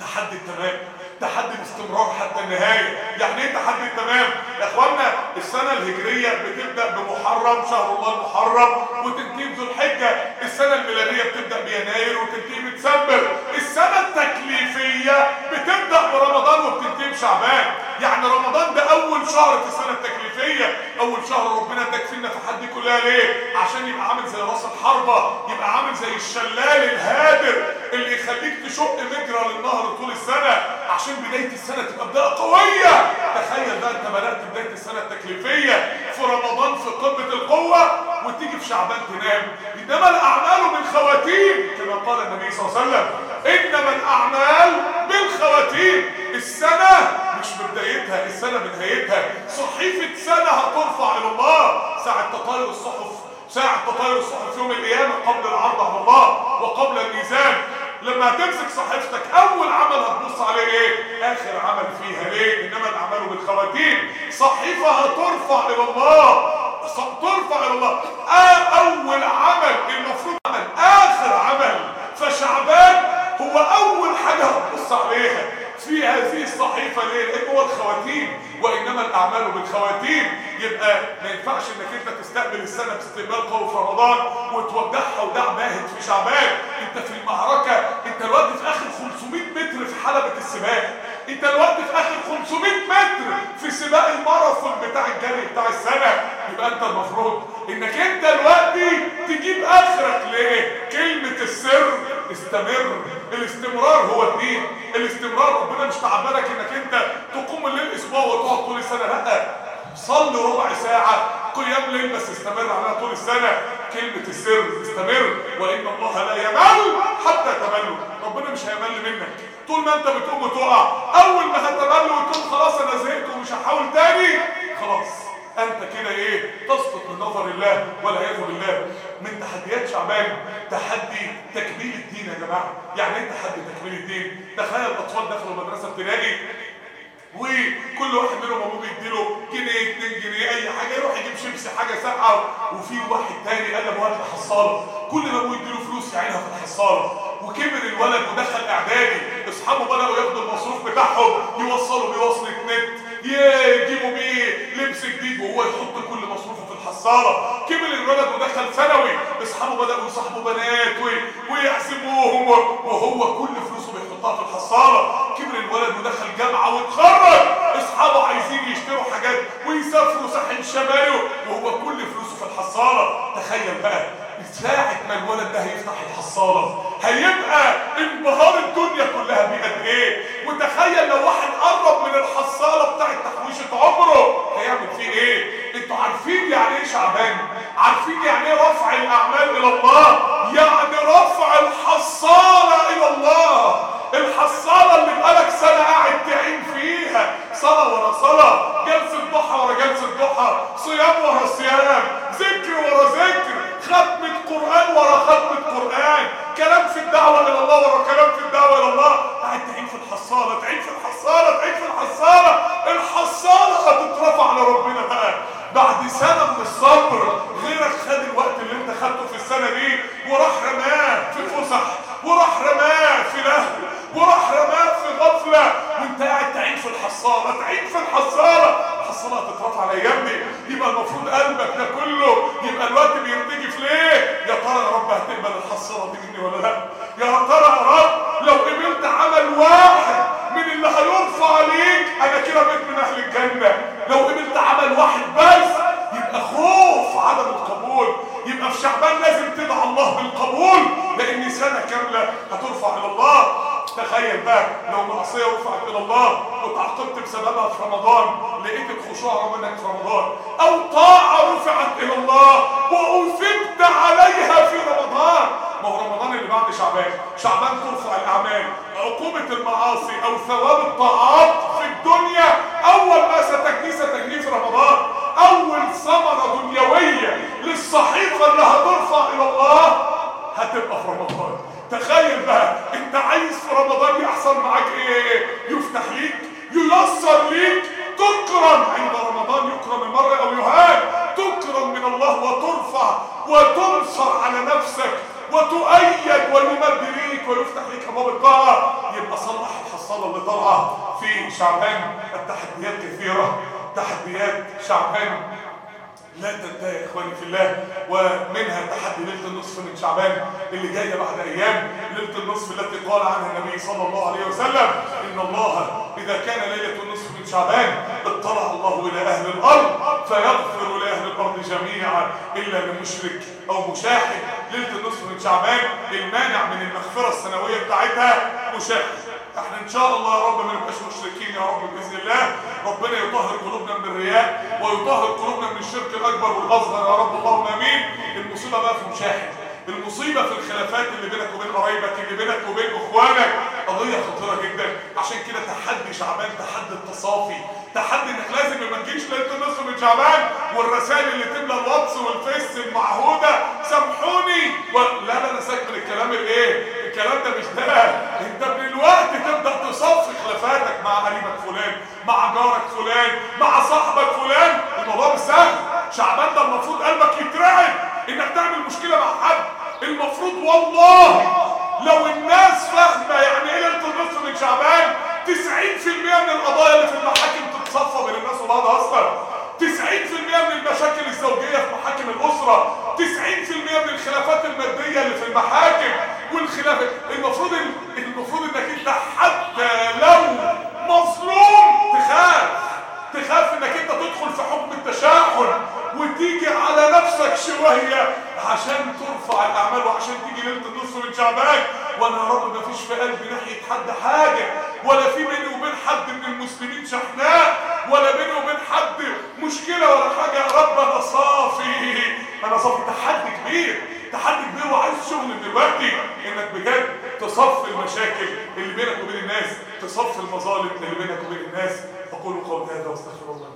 S1: تحدي التمام. تحدي الاستمرار حتى النهاية. يعني إيه تحدي التمام؟ يا اخوانا السنة الهجرية بتبدأ بمحرم شهر الله المحرم وتنتهي ذو الحجة. السنة الميلادية بتبدأ بيناير وتنتهي بتسبب السنة التكليفية بتبدأ برمضان وبتنتهي بشعبان يعني رمضان ده أول شهر في السنة التكليفية. أول شهر ربنا اداك فينا في حد كلها ليه؟ عشان يبقى عامل زي راس الحربة يبقى عامل زي الشلال الهادر اللي يخليك تشق مجرى للنهر طول السنة. عشان بداية السنة تبقى بداية قوية. تخيل بقى أنت بدأت بداية السنة التكليفية في رمضان في قمة القوة وتيجي في شعبان تنام. إنما الأعمال من خواتيم كما قال النبي صلى الله عليه وسلم. إنما الأعمال بالخواتيم. السنة مش بدايتها السنة بدايتها صحيفة سنة هترفع إلى الله. ساعة تطاير الصحف ساعة تطاير الصحف يوم القيامة قبل العرض على الله وقبل الميزان. لما تمسك صحيفتك أول عمل هتبص عليه إيه؟ آخر عمل فيها. ليه؟ إنما الأعمال بالخواتيم. صحيفة هترفع إلى الله. ترفع إلى الله. أول عمل المفروض عمل آخر عمل. فشعبان هو أول حاجة هتبص عليها في هذه الصحيفة ليه؟ لأن هو الخواتيم وإنما الأعمال بالخواتيم يبقى ما ينفعش إنك أنت تستقبل السنة باستقبال قوي في رمضان وتوضحها ودع باهت في شعبان أنت في المعركة أنت الوقت في آخر 500 متر في حلبة السباق أنت الوقت في آخر 500 متر في سباق الماراثون بتاع الجري بتاع السنة يبقى أنت المفروض إنك أنت الوقت تجيب آخرك ليه؟ كلمة السر استمر الاستمرار هو الدين. الاستمرار ربنا مش تعبانك إنك أنت تقوم الليل أسبوع وتقعد طول السنة لأ. صلي ربع ساعة. قيام ليل بس استمر عليها طول السنة. كلمة السر استمر. وإن الله لا يمل حتى تمل. ربنا مش هيمل منك. طول ما أنت بتقوم وتقع. أول ما هتمل وتقول خلاص أنا زهقت ومش هحاول تاني خلاص. أنت كده إيه؟ تسقط من نظر الله ولا يظهر الله من تحديات شعبان تحدي تكميل الدين يا جماعة. يعني إيه تحدي تكميل الدين؟ تخيل اطفال دخلوا مدرسة ابتدائي وكل واحد منهم أبوه بيديله جنيه 2 جنيه أي حاجة يروح يجيب شيبسي حاجة ساقعة وفي واحد تاني قال له هات الحصالة. كل ما أبوه يديله فلوس يعينها في الحصالة. وكبر الولد ودخل إعدادي أصحابه بدأوا ياخدوا المصروف بتاعهم يوصلوا بوصلة نت. يجيبوا بيه لبس جديد وهو يحط كل مصروفه في الحصالة. كبر الولد ودخل ثانوي. اصحابه بداوا يصاحبوا بنات ويعزموهم وهو كل فلوسه بيحطها في الحصالة. كبر الولد ودخل جامعة واتخرج. اصحابه عايزين يشتروا حاجات ويسافروا ساحل شماله وهو كل فلوسه في الحصالة. تخيل بقى إزاي الولد ده هيفتح الحصالة هيبقى انبهار الدنيا كلها بقد إيه؟ وتخيل لو واحد قرب من الحصالة بتاعت تحويشة عمره هيعمل فيه إيه؟ أنتوا عارفين يعني إيه شعبان؟ عارفين يعني إيه رفع الأعمال إلى الله؟ يعني رفع الحصالة إلى الله. الحصالة اللي بقالك سنة قاعد تعين فيها صلاة ورا صلاة جلسة ضحى ورا جلسة ضحى صيام ورا صيام ذكر ورا ذكر. ختمة قرآن ورا ختمة قرآن. كلام في الدعوة إلى الله ورا كلام في الدعوة إلى الله. قاعد تعين في الحصالة تعين في الحصالة تعين في الحصالة. الحصالة هتترفع لربنا بقى. بعد سنة من الصبر غيرك خد الوقت اللي انت خدته في السنة دي. وراح رماه في الفسح وراح رماه في لهو وراح رماه غفلة. وانت قاعد تعين في الحصالة تعين في الحصالة. الحصالة هتترفع على يمي يبقى المفروض قلبك ده كله. يبقى الوقت بيرتجف ليه؟ يا ترى يا رب هتقبل الحصالة تجيني ولا لا؟ يا ترى يا رب لو قبلت عمل واحد من اللي هيرفع عليك أنا كده بقيت من أهل الجنة. لو قبلت عمل واحد بس يبقى خوف عدم القبول. يبقى في شعبان لازم تدعى الله بالقبول لأن سنة كاملة هترفع إلى الله. تخيل بقى لو معصية رفعت إلى الله وتعقبت بسببها في رمضان لقيت الخشوع منك في رمضان. أو طاعة رفعت إلى الله وأنفقت عليها في رمضان. ما هو رمضان اللي بعد شعبان. شعبان ترفع الأعمال. عقوبة المعاصي أو ثواب الطاعات شعبان التحديات كثيرة تحديات شعبان. لا تنتهي يا إخواني في الله ومنها تحدي ليلة النصف من شعبان اللي جاية بعد أيام. ليلة النصف التي قال عنها النبي صلى الله عليه وسلم إن الله إذا كان ليلة النصف من شعبان اطلع الله إلى أهل الأرض فيغفر لأهل الأرض جميعا إلا لمشرك أو مشاحن ليلة النصف من شعبان المانع من المغفرة السنوية بتاعتها مشاحن إحنا ان شاء الله يا رب ما نبقاش مشركين يا رب بإذن الله. ربنا يطهر قلوبنا من الرياء ويطهر قلوبنا من الشرك الأكبر والأصغر يا رب. اللهم آمين. المصيبة بقى في مشاهد المصيبة في الخلافات اللي بينك وبين قرايبك اللي بينك وبين إخوانك. قضية خطيرة جدا. عشان كده تحدي شعبان تحدي التصافي. تحدي إنك لازم ما تجيش ليله النص من شعبان والرسائل اللي تملى الواتس والفيس المعهودة سامحوني. و... لا لا أنا ساكت الكلام الإيه؟ الكلام ده مش ده. أنت من الوقت تبدأ تصفي خلافاتك مع قريبك فلان مع جارك فلان مع صاحبك فلان. الموضوع مش سهل. شعبان ده المفروض قلبك يترعب إنك تعمل مشكلة مع حد. المفروض والله لو الناس فاهمة يعني إيه ليله النص من شعبان 90% من القضايا اللي في المحاكم بيتصفى بين الناس وبعض أصلا 90% من المشاكل الزوجية في محاكم الأسرة. 90% من الخلافات المادية اللي في المحاكم والخلافة المفروض المفروض إنك أنت حتى لو مظلوم تخاف. تخاف إنك أنت تدخل في حكم التشاحن وتيجي على نفسك شوية عشان ترفع الأعمال وعشان تيجي ليلة النص من شعبان وأنا يا رب فيش في قلبي ناحية حد حاجة. ولا في بيني وبين حد من المسلمين شحناء ولا بيني وبين حد مشكلة ولا حاجة. يا رب أنا صافي. أنا صافي. تحدي كبير. تحدي كبير. وعايز شغل دلوقتي. إنك بجد تصفي المشاكل اللي بينك وبين الناس. تصفي المظالم اللي بينك وبين الناس. أقول قول هذا واستغفر الله.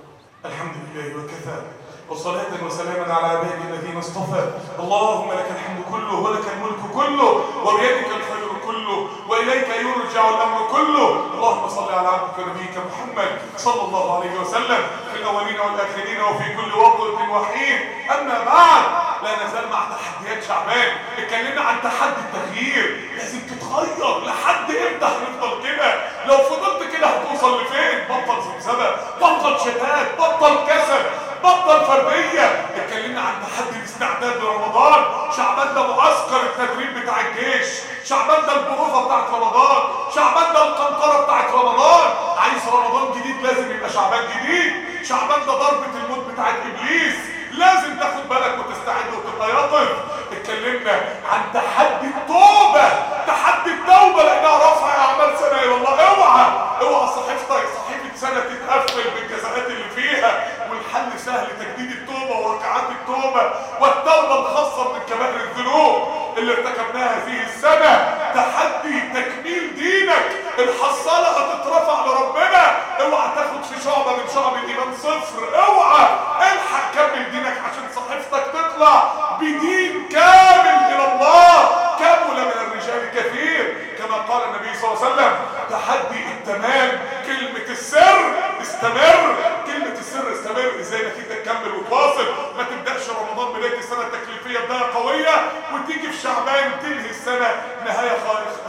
S1: الحمد لله وكفى. والصلاة وسلاما على عبادك الذين اصطفى. اللهم لك الحمد كله ولك الملك كله وبيدك الخير كله وإليك يرجع الأمر كله. اللهم صل على عبدك ونبيك محمد صلى الله عليه وسلم. في الأولين والآخرين وفي كل وقت وحين. أما بعد لا نزال مع تحديات شعبان. اتكلمنا عن تحدي التغيير. لازم تتغير لحد إمتى هنفضل كده؟ لو فضلت كده هتوصل لفين؟ بطل زمزمة بطل شتات بطل كسل. بطل فرديه اتكلمنا عن تحدي الاستعداد لرمضان شعبان ده معسكر التدريب بتاع الجيش شعبان ده البروفه بتاعت رمضان شعبان ده القنطره بتاعت رمضان۔ عايز رمضان جديد لازم يبقى شعبان جديد شعبان ده ضربه الموت بتاعت ابليس لازم تاخد بالك وتستعد وتتيقظ اتكلمنا عن تحدي التوبه تحدي التوبه لانها رفع اعمال سنه والله اوعى اوعى صحيفتك صحيفه سنه تتقفل بالجزاءات اللي فيها حل سهل تجديد التوبة وركعات التوبة والتوبة الخاصة من كبائر الذنوب اللي ارتكبناها هذه السنة. تحدي تكميل دينك. الحصالة هتترفع لربنا اوعى تاخد في شعبة من شعب الإيمان صفر. اوعى. الحق كمل دينك عشان صحيفتك تطلع بدين كامل إلى الله. كاملة من الرجال كثير. كما قال النبي صلى الله عليه وسلم تحدي التمام كلمة السر استمر كلمة السر استمر إزاي نتيجتك تكمل وتواصل؟ ما تبدأش رمضان بداية السنة التكليفية بداية قوية وتيجي في شعبان تنهي السنة نهاية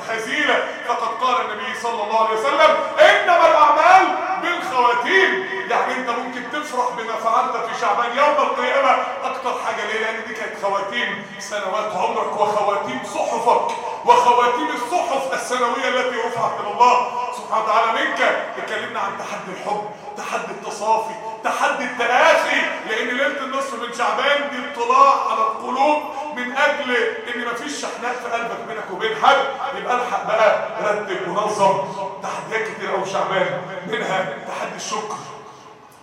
S1: حزينة فقد قال النبي صلى الله عليه وسلم إنما الأعمال بالخواتيم. يعني أنت ممكن تفرح بما فعلت في شعبان يوم القيامة أكتر حاجة ليه؟ لأن دي كانت خواتيم سنوات عمرك وخواتيم صحفك. وخواتيم الصحف السنوية التي رفعت من الله سبحانه وتعالى منك تكلمنا عن تحدي الحب تحدي التصافي تحدي التآخي لأن ليلة النصر من شعبان دي اطلاع على القلوب من أجل إن مفيش شحنات في قلبك بينك وبين حد يبقى الحق بقى رتب ونظم تحديات كتير أو شعبان منها تحدي الشكر.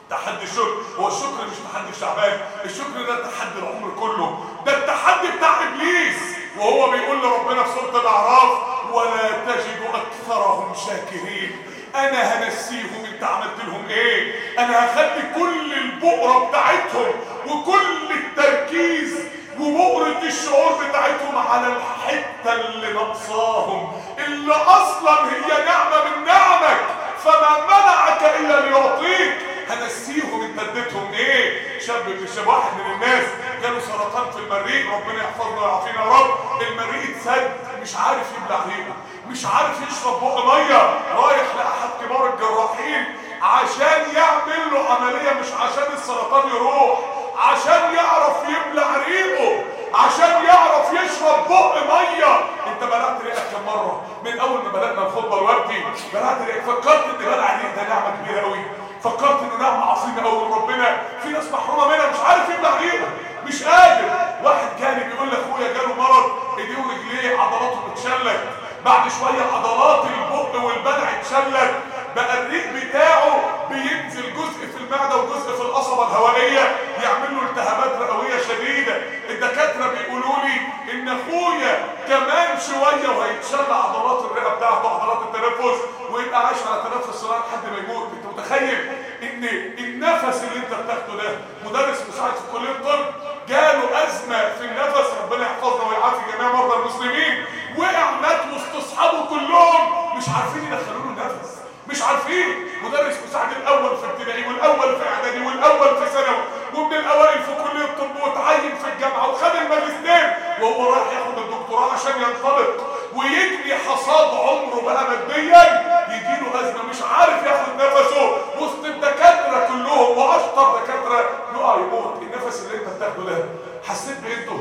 S1: تحدي الشكر هو الشكر مش تحدي شعبان الشكر ده تحدي العمر كله. ده التحدي بتاع إبليس. وهو بيقول لربنا في سورة الأعراف ولا تجد أكثرهم شاكرين. أنا هنسيهم أنت عملت لهم إيه؟ أنا هخلي كل البؤرة بتاعتهم وكل التركيز وبؤرة الشعور بتاعتهم على الحتة اللي نقصاهم اللي أصلا هي نعمة من نعمك فما منعك إلا ليعطيك. هنسيهم امتدتهم إيه؟ شاب واحد من الناس. كانوا سرطان في المريء. ربنا يحفظنا ويعافينا يا رب. المريء اتسد. مش عارف يبلع ريقه مش عارف يشرب بق مية. رايح لأحد كبار الجراحين عشان يعمل له عملية مش عشان السرطان يروح. عشان يعرف يبلع ريقه عشان يعرف يشرب بق مية. انت بلعت ريقك كم مرة؟ من أول ما بدانا الخطبه دلوقتي بلعت ريقك. فكرت إن بلع ريقك ده نعمة كبيرة قوي فكرت إنه نعمه عظيمه قوي من ربنا. في ناس محرومة منها مش عارف إيه غيرها مش قادر. واحد كان بيقول لأخويا جاله مرض إيديه ورجليه عضلاته بتشلت بعد شوية عضلات البق والبلع اتشلت. بقى الريق بتاعه بينزل جزء في المعدة وجزء في القصبة الهوائية يعمل له التهابات رئوية شديدة. الدكاترة بيقولوا لي إن أخويا كمان شوية وهيتشل عضلات الرئة بتاعته عضلات التنفس ويبقى عايش على تنفس صناعي لحد ما يموت. أنت متخيل؟ إن النفس اللي أنت بتاخده ده مدرس مساعد في كلية الطب جاله أزمة في النفس ربنا يحفظنا ويعافي جميع مرضى المسلمين وقع مات وسط أصحابه كلهم مش عارفين يدخلوا له نفس مش عارفين. مدرس مساعد الأول في ابتدائي والأول في إعدادي والأول في ثانوي ومن الأوائل في كلية الطب وتعين في الجامعة وخد الماجستير وهو رايح ياخد الدكتوراه عشان ينطلق ويكفي حصاد عمره بقى ماديا يجيله ازمه مش عارف ياخد نفسه. وسط الدكاترة كلهم وأشطر دكاترة يقع يموت النفس اللي انت بتاخده ده حسيت بايده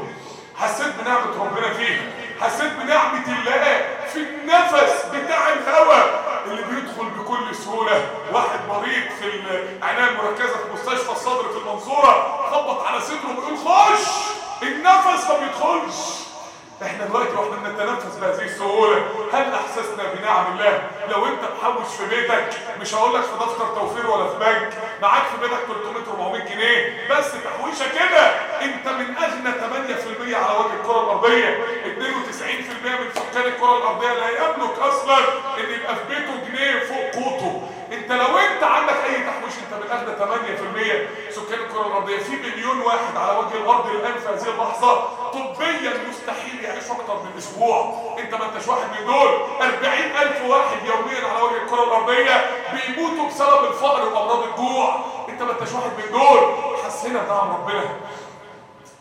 S1: حسيت بنعمة ربنا فيك حسيت بنعمة الله في النفس بتاع الهوى اللي بيدخل بكل سهولة. واحد مريض في العنايه المركزه في مستشفى الصدر في المنصورة خبط على صدره ويقول خش! النفس ما بيدخلش. إحنا دلوقتي وإحنا بنتنفس بهذه السهولة. هل أحسسنا بنعم الله؟ لو أنت محوش في بيتك مش هقول لك في دفتر توفير ولا في بنك معاك في بيتك 300 400 جنيه. بس تحويشة كده. أنت من أغنى 8% على وجه الكرة الأرضية. 92% من سكان الكرة الأرضية لا يملك أصلا إن يبقى في بيته جنيه فوق قوته. أنت لو أنت عندك أي تحويش أنت من أغنى 8% سكان الكرة الأرضية في مليون واحد على وجه الأرض الآن في هذه اللحظة. طبيا مستحيل يعيش أكتر من أسبوع. أنت ما انتش واحد من دول؟ 40000 واحد يوميا على وجه الكرة الأرضية بيموتوا بسبب الفقر وأمراض الجوع. أنت ما انتش واحد من دول؟ حسينا بنعم ربنا.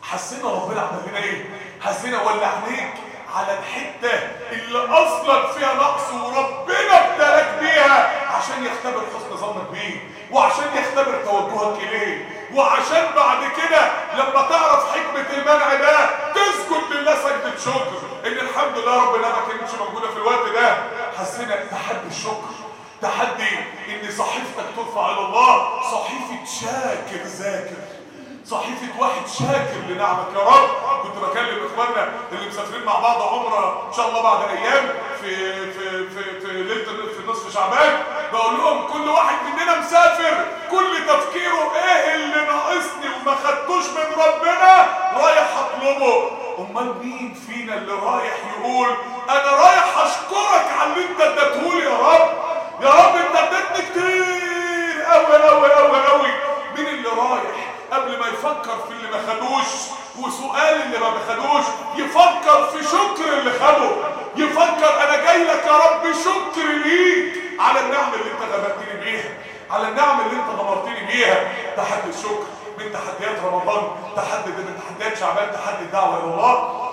S1: حسينا ربنا عمل لنا إيه؟ حسينا ولا عينيك على الحتة اللي أصلا فيها نقص وربنا ابتلاك بيها عشان يختبر حسن ظنك بيه وعشان يختبر توجهك إليه. وعشان بعد كده لما تعرف حكمة المنع ده تسجد لله سجدة شكر. إن الحمد لله رب ما كانتش موجودة في الوقت ده. حسينا تحدي الشكر. تحدي إن صحيفتك ترفع إلى الله. صحيفة شاكر ذاكر صحيفة واحد شاكر لنعمك يا رب. كنت بكلم إخواننا اللي مسافرين مع بعض عمرة إن شاء الله بعد أيام في في في في ليلة في نصف شعبان. بقول لهم كل واحد مننا مسافر. كل تفكيره إيه اللي ناقصني وما خدتوش من ربنا؟ رايح أطلبه. أمال مين فينا اللي رايح يقول أنا رايح أشكرك على اللي أنت اديتهولي يا رب؟ يا رب أنت اديتني كتير. قوي قوي قوي قوي يفكر في اللي ما خدوش وسؤال اللي ما بخدوش يفكر في شكر اللي خده. يفكر أنا جاي لك يا رب شكر ليك على النعم اللي أنت غمرتني بيها. على النعم اللي أنت غمرتني بيها. تحدي الشكر من تحديات رمضان تحدي من تحديات شعبان تحدي الدعوه إلى الله.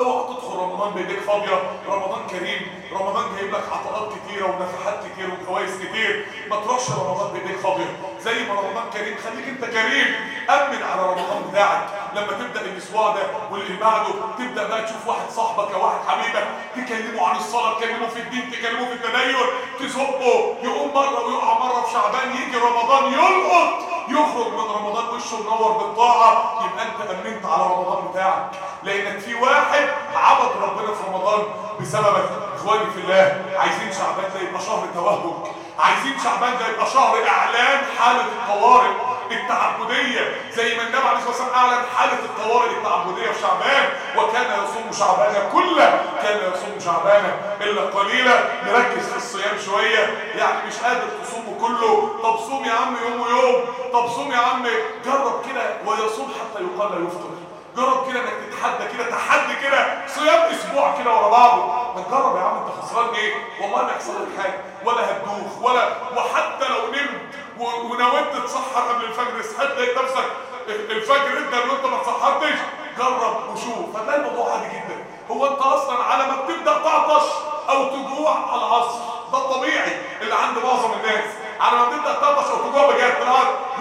S1: اوعى تدخل رمضان بايديك فاضية. رمضان كريم. رمضان جايب لك عطاءات كتيرة ونفحات كتير وجوائز كتير. ما تروحش رمضان بايديك فاضية. زي ما رمضان كريم خليك انت كريم. أمن على رمضان بتاعك. لما تبدأ الأسبوع ده واللي بعده تبدأ بقى تشوف واحد صاحبك أو واحد حبيبك تكلمه عن الصلاة تكلمه في الدين تكلمه في التدين. تزقه. يقوم مرة ويقع مرة في شعبان يجي رمضان يلقط. يخرج من رمضان وشه منور بالطاعة. يبقى أنت أمنت على رمضان بتاعك. لانك في واحد عبد ربنا في رمضان بسببك إخواني في الله. عايزين شعبان ده يبقى شهر توهج. عايزين شعبان ده يبقى شهر إعلان حالة الطوارئ التعبدية. زي ما النبي عليه الصلاة والسلام أعلن حالة الطوارئ التعبدية في شعبان. وكان يصوم شعبان كله. كان يصوم شعبان إلا قليلا. نركز في الصيام شوية. يعني مش قادر تصومه كله. طب صوم يا عم يوم ويوم. طب صوم يا عم جرب كده. ويصوم حتى يقال لا يفطر. جرب كده إنك تتحدى كده تحدي كده صيام أسبوع كده ورا بعضه. ما تجرب يا عم أنت خسران إيه والله ما يحصل لك حاجة ولا هتدوخ ولا وحتى لو نمت ونويت تتسحر قبل الفجر صحيت لقيت نفسك الفجر أنت اللي انت ما اتسحرتش. جرب وشوف هتلاقي الموضوع عادي جدا. هو أنت أصلا على ما بتبدا تعطش أو تجوع العصر. ده الطبيعي اللي عند معظم الناس. على ما بتبدا تعطش أو تجوع بجد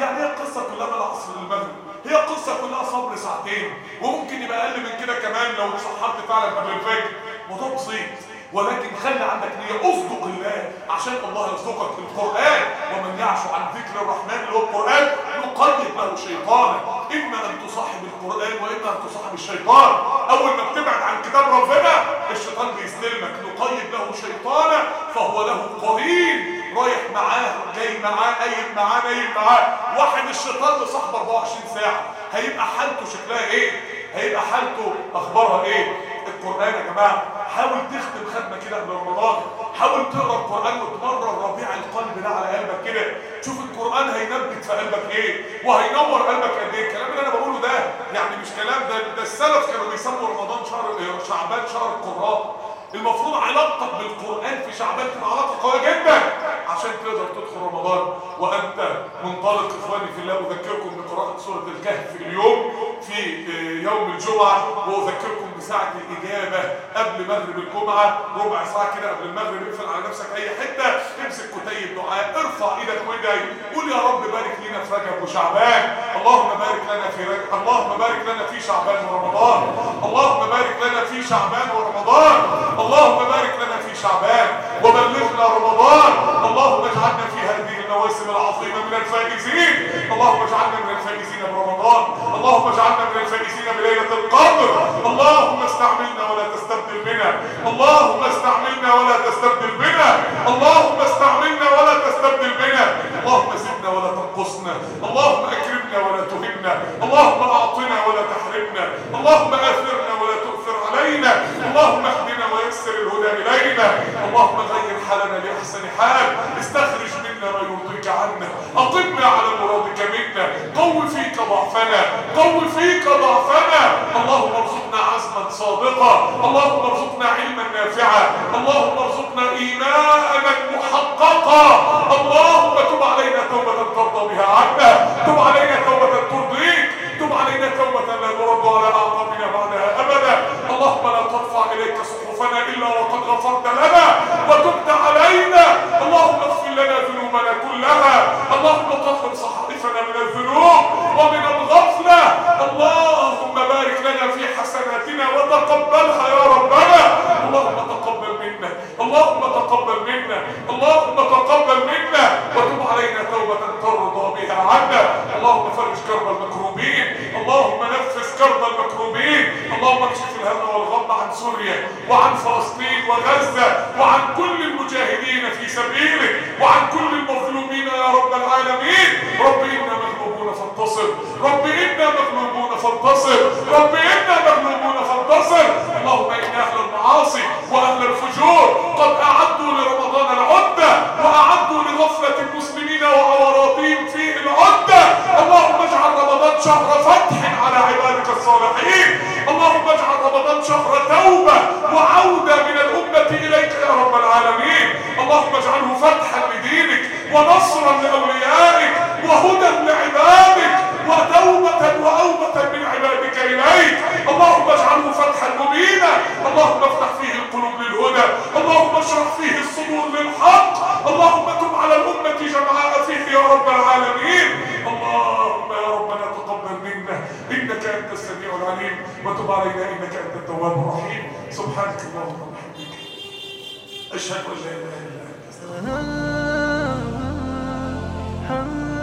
S1: يعني إيه القصة كلها من العصر للمغرب؟ هي القصة كلها صبر ساعتين وممكن يبقى أقل من كده كمان لو سحرت فعلا قبل الفجر. وده بسيط ولكن خلي عندك نية أصدق الله عشان الله يصدقك في القران ومن يعش عن ذكر الرحمن اللي هو القرآن نقيد له شيطانا. إما أن تصاحب القرآن وإما أن تصاحب الشيطان. أول ما بتبعد عن كتاب ربنا الشيطان بيستلمك نقيد له شيطانا فهو له قرين. رايح معاه جاي معاه قايم معاه نايم معاه. واحد الشيطان لصاحبه 24 ساعة. هيبقى حالته شكلها إيه؟ هيبقى حالته أخبارها إيه؟ القرآن يا جماعة حاول تختم خدمة كده من رمضان. حاول تقرأ القرآن وتمرر ربيع القلب ده على قلبك كده. شوف القرآن هينبت في قلبك إيه؟ وهينور قلبك قد إيه؟ الكلام اللي أنا بقوله ده يعني مش كلام ده ده السلف كانوا بيسموا رمضان شهر شعبان شهر القراء. المفروض علاقتك بالقرآن في شعبات تبقى علاقة قوية جدا عشان تقدر تدخل رمضان. وأنت منطلق إخواني في الله أذكركم بقراءة سورة الكهف اليوم في آه، يوم الجمعة وأذكركم بساعة الإجابة قبل مغرب الجمعة ربع ساعة كده قبل المغرب. اقفل على نفسك أي حتة امسك كتيب دعاء ارفع إيدك وإيدي قول يا رب بارك في رجب وشعبان اللهم بارك لنا في رجب اللهم بارك لنا في شعبان ورمضان. اللهم بارك لنا في شعبان ورمضان. اللهم بارك لنا في شعبان. وبلغنا رمضان. اللهم اجعلنا في هذه المواسم العظيمة من الفائزين. اللهم اجعلنا من الفائزين برمضان. اللهم اجعلنا من الفائزين بليلة القدر. اللهم استعملنا ولا تستبدل بنا. اللهم استعملنا ولا تستبدل بنا. اللهم استعملنا ولا تستبدل بنا. اللهم استعملنا ولا تنقصنا. اللهم أكرمنا ولا تهنا. اللهم أعطنا ولا تحرمنا. اللهم أثرنا ولا تؤثر علينا. اللهم اللهم يسر الهدى إلينا اللهم غير حالنا لأحسن حال. استخرج منا ما يرضيك عنا. أطبنا على مرادك منا. قوي فيك ضعفنا. قوي فيك ضعفنا. اللهم ارزقنا عزما صادقا. اللهم ارزقنا علما نافعا. اللهم ارزقنا إيمانا محققا. اللهم تب علينا توبة ترضى بها عنا. تب علينا توبة ترضيك. تب علينا توبة لا نرد على أعقابنا بعدها أبدا. اللهم لا ترفع إليك سبحانه ذنوبنا إلا وقد غفرت لنا وتبت علينا. اللهم اغفر لنا ذنوبنا كلها. اللهم طهر صحائفنا من الذنوب ومن الغفلة. اللهم بارك لنا في حسناتنا وتقبلها يا ربنا. اللهم تقبل منا. اللهم تقبل منا. اللهم تقبل منا. وتب علينا توبة ترضى بها عنا. اللهم فرج كرب المكروبين. اللهم نفع كرب المكروبين. اللهم اكشف الهم والغم عن سوريا وعن فلسطين وغزة وعن كل المجاهدين في سبيلك وعن كل المظلومين يا رب العالمين. رب إنا مغلوبون فانتصر. رب إنا مغلوبون فانتصر. رب إنا مغلوبون فانتصر. اللهم إن أهل المعاصي وأهل الفجور. قد أعدوا لرمضان العد وأعدوا لغفلة المسلمين وعوراتهم فيه العدة اللهم اجعل رمضان شهر فتح على عبادك الصالحين. اللهم اجعل رمضان شهر توبة وعودة من الأمة إليك يا رب العالمين. اللهم اجعله فتحا لدينك ونصرا لأوليائك وهدى لعبادك وتوبة وأوبة من عبادك إليك. اللهم اجعله فتحا مبينا. اللهم افتح فيه القلوب للهدى. اللهم اشرح فيه الصدور للحق. اللهم تب على الأمة جمعاء فيه يا رب العالمين. اللهم يا ربنا تقبل منا. إنك أنت السميع العليم. وتب علينا إنك أنت التواب الرحيم. سبحانك اللهم وبحمدك. أشهد أن لا إله إلا أنت.